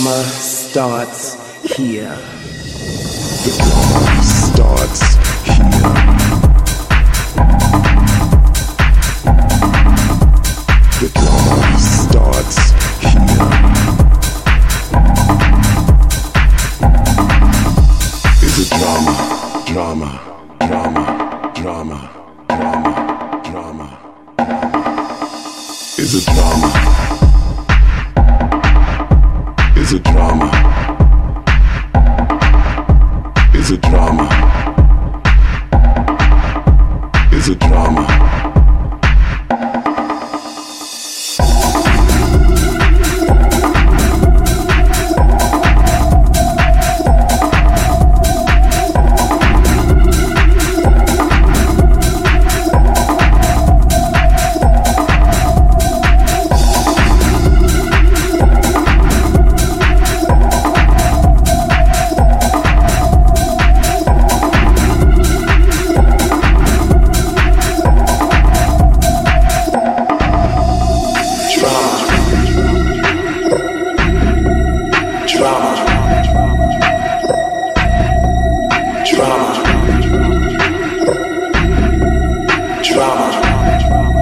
drama starts here. The drama starts here. The drama starts here. Is it a drama, drama, drama, drama, drama, drama. It's a drama. is a drama. Is a drama. trauma.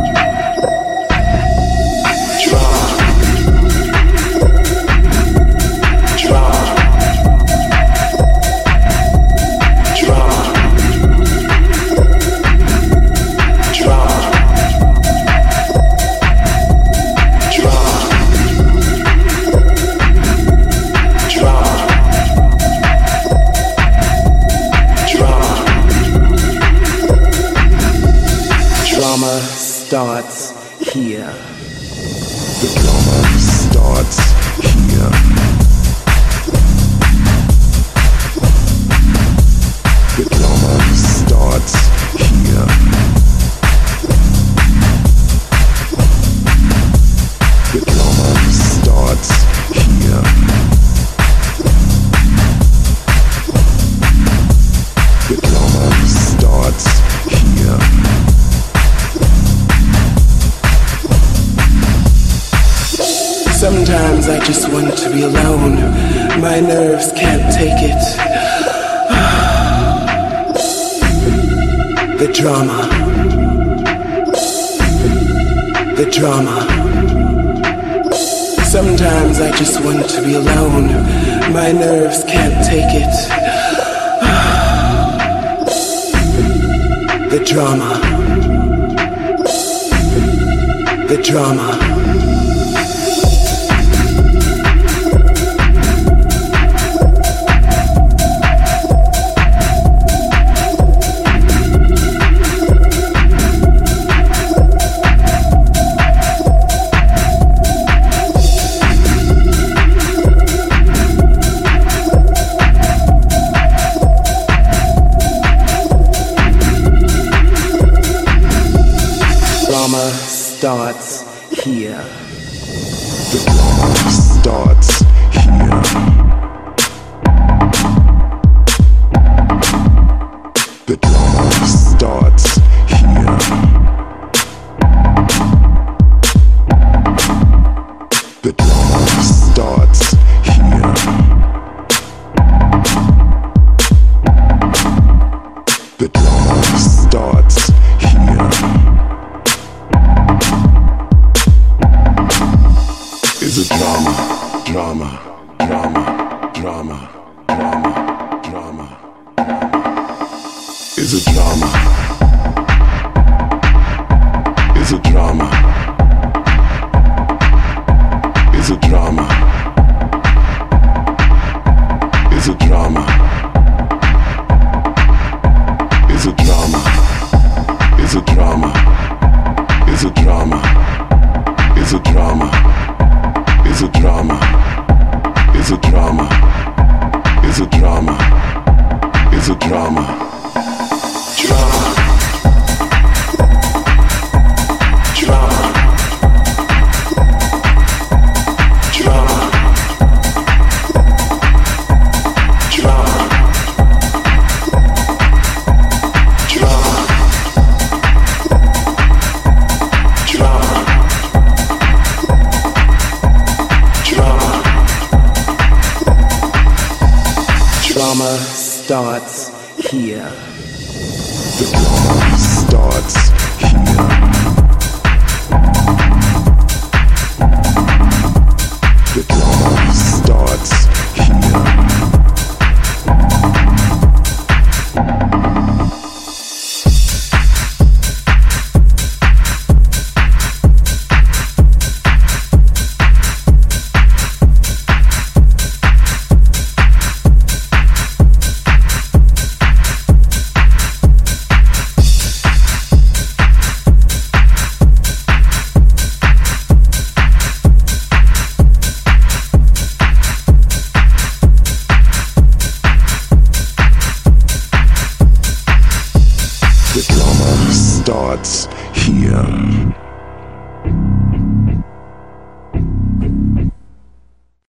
starts here. The drama starts here. Sometimes I just want to be alone. My nerves can't take it. The drama. The drama. Sometimes I just want to be alone. My nerves can't take it. The drama. The drama. drama, drama, drama, drama, drama. Is a drama. It's a drama. It's a drama. Starts here. The drama starts here. The drama starts here.